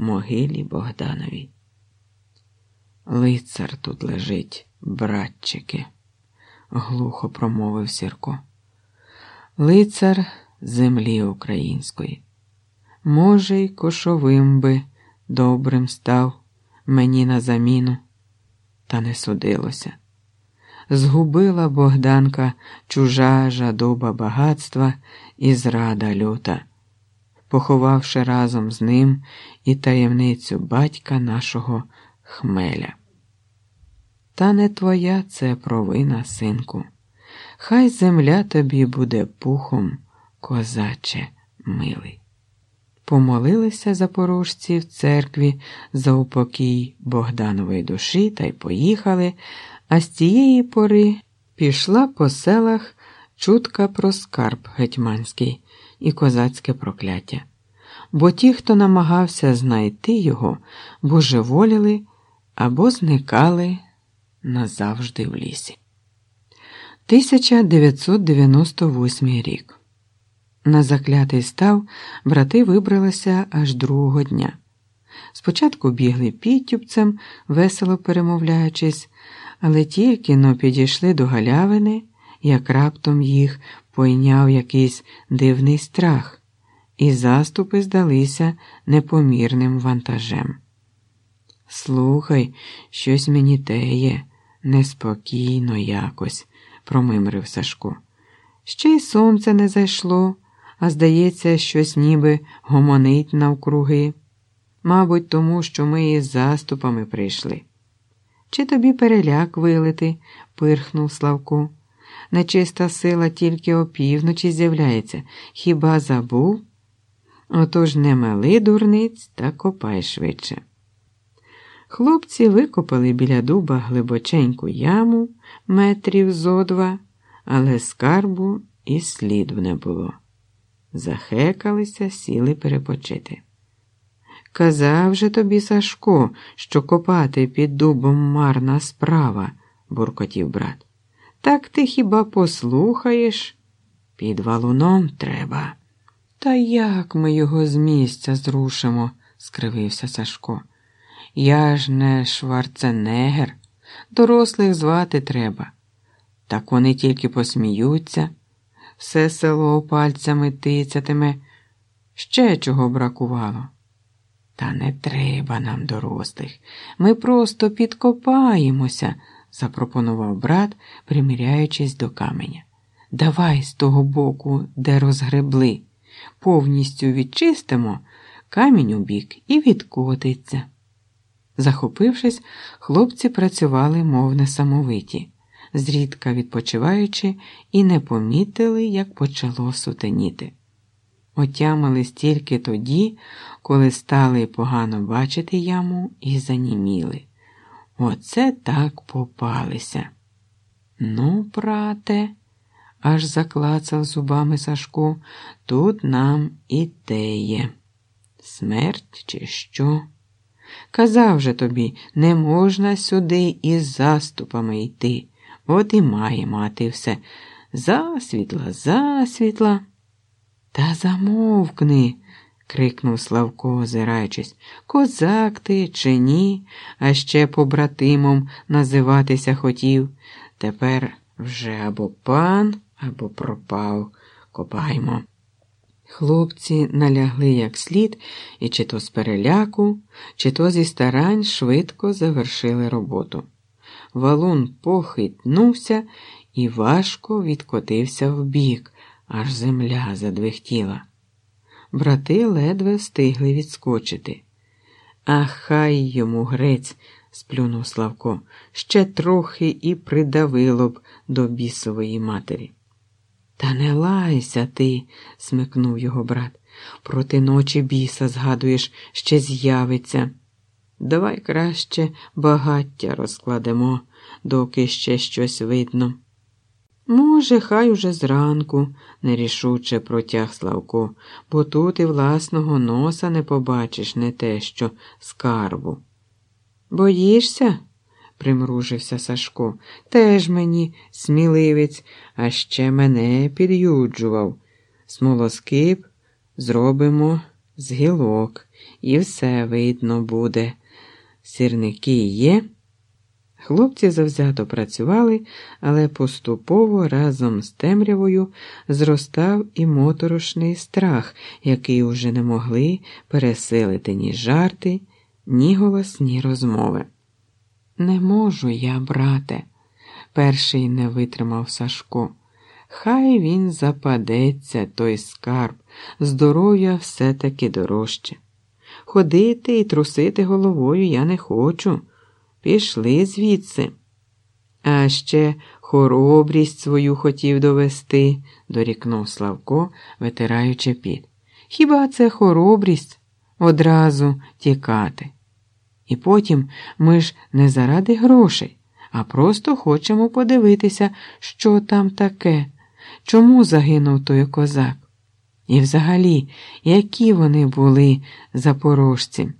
могилі Богдановій. Лицар тут лежить, братчики, глухо промовив Сірко. Лицар землі української. Може, й кошовим би добрим став мені на заміну, та не судилося. Згубила Богданка чужа жадоба багатства і зрада люта, поховавши разом з ним і таємницю батька нашого хмеля. Та не твоя це провина, синку. Хай земля тобі буде пухом, козаче милий. Помолилися запорожці в церкві за упокій Богданової душі та й поїхали, а з тієї пори пішла по селах чутка про скарб гетьманський і козацьке прокляття. Бо ті, хто намагався знайти його, божеволіли або зникали назавжди в лісі. 1998 рік. На заклятий став брати вибралися аж другого дня. Спочатку бігли підтюбцем, весело перемовляючись, але тільки но підійшли до галявини, як раптом їх пойняв якийсь дивний страх, і заступи здалися непомірним вантажем. Слухай, щось мені теє, неспокійно якось, промимрив Сашко. Ще й сонце не зайшло, а здається, щось ніби гомонить навкруги. Мабуть, тому що ми із заступами прийшли. Чи тобі переляк вилити? пирхнув Славко. Нечиста сила тільки опівночі з'являється. Хіба забув? Отож не мали дурниць та копай швидше. Хлопці викопали біля дуба глибоченьку яму метрів зо два, але скарбу і сліду не було. Захекалися, сіли перепочити. Казав же тобі, Сашко, що копати під дубом марна справа, буркотів брат. Так ти хіба послухаєш? Під валуном треба. Та як ми його з місця зрушимо? скривився Сашко. Я ж не шварценегер, дорослих звати треба. Так вони тільки посміються, все село пальцями тицятиме, ще чого бракувало. Та не треба нам дорослих. Ми просто підкопаємося, запропонував брат, приміряючись до каменя. Давай з того боку, де розгребли, повністю відчистимо камінь у бік і відкотиться. Захопившись, хлопці працювали, мов несамовиті, зрідка відпочиваючи, і не помітили, як почало сутеніти. Отямились тільки тоді, коли стали погано бачити яму і заніміли. Оце так попалися. Ну, брате, аж заклацав зубами Сашко, тут нам і теє. Смерть, чи що? Казав же тобі, не можна сюди із заступами йти. От і має мати все. Засвітла, засвітла. Та замовкни, крикнув Славко, озираючись. Козак ти чи ні, а ще побратимом називатися хотів. Тепер вже або пан, або пропав. Копаймо. Хлопці налягли як слід, і чи то з переляку, чи то зі старань швидко завершили роботу. Валун похитнувся і важко відкотився вбік, аж земля задвихтіла. Брати ледве встигли відскочити. А хай йому грець, сплюнув Славко, ще трохи і придавило б до бісової матері. Та не лайся ти, смикнув його брат. Проти ночі біса, згадуєш, ще з'явиться. Давай краще багаття розкладемо, доки ще щось видно. Може, хай уже зранку, нерішуче протяг Славко, бо тут і власного носа не побачиш, не те що скарбу. Боїшся? примружився Сашко. Теж мені сміливець, а ще мене під'юджував. Смолоскип зробимо з гілок, і все видно буде. Сірники є. Хлопці завзято працювали, але поступово разом з темрявою зростав і моторошний страх, який уже не могли пересилити ні жарти, ні голосні розмови. Не можу я, брате, перший не витримав Сашко. Хай він западеться, той скарб, здоров'я все-таки дорожче. Ходити і трусити головою я не хочу. Пішли звідси. А ще хоробрість свою хотів довести, дорікнув Славко, витираючи під. Хіба це хоробрість одразу тікати? І потім ми ж не заради грошей, а просто хочемо подивитися, що там таке, чому загинув той козак. І взагалі, які вони були запорожці.